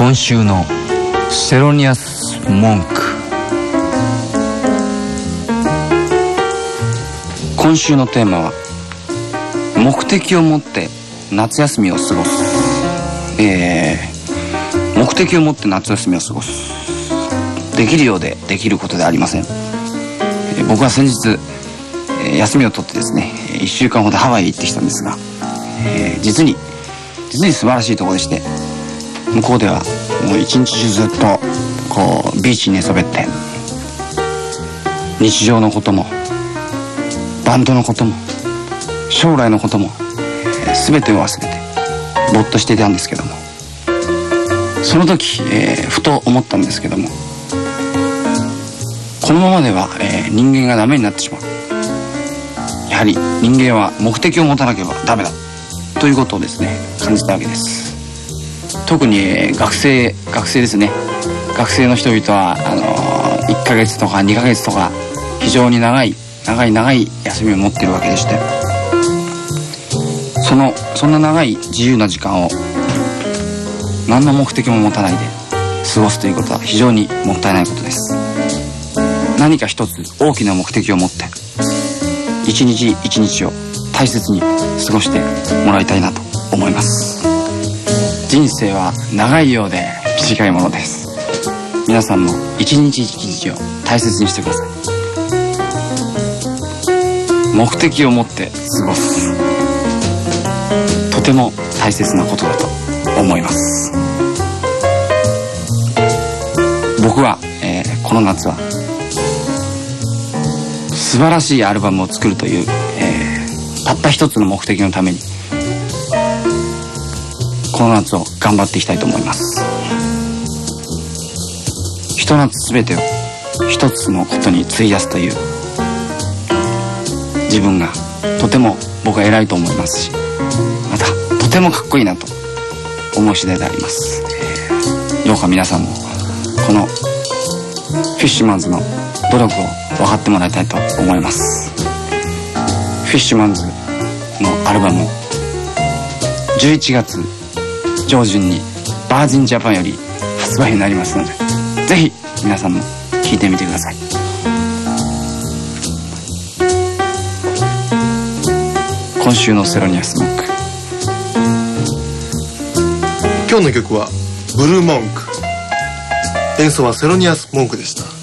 今週のセロニアス文句。今週のテーマは目的を持って夏休みを過ごす。えー、目的を持って夏休みを過ごす。できるようでできることでありません、えー僕は先日、えー休みを取ってですね1週間ほどハワイへ行ってきたんですが、えー実に実に素晴らしいところでして向こうではもう一日中ずっとこうビーチに寝そべって日常のこともバンドのことも将来のことも、全てを忘れてぼっとしていたんですけどもその時、えーふと思ったんですけどもこのままでは、えー人間がダメになってしまうやはり人間は目的を持たなければダメだということをですね感じたわけです。特に、学生学生ですね。学生の人々はあの1ヶ月とか2ヶ月とか非常に長い長い長い休みを持ってるわけでして。そのそんな長い自由な時間を何の目的も持たないで過ごすということは非常にもったいないことです。何か一つ大きな目的を持って一日一日を大切に過ごしてもらいたいなと思います。人生は長いようで短いものです。皆さんも一日一日を大切にしてください。目的を持って過ごす。とても大切なことだと思います。僕は、えーこの夏は素晴らしいアルバムを作るという、えーたった一つの目的のためにこの夏を頑張っていきたいと思います。ひと夏全てを一つのことに費やすという自分がとても僕は偉いと思いますしまたとてもかっこいいなと思う次第であります、どうか皆さんもこのフィッシュマンズの努力を分かってもらいたいと思います。フィッシュマンズのアルバム11月上旬にバージンジャパンより発売になりますのでぜひ皆さんも聴いてみてください。今週のセロニアスモック。今日の曲はブルーモンク。演奏はセロニアス・モンクでした。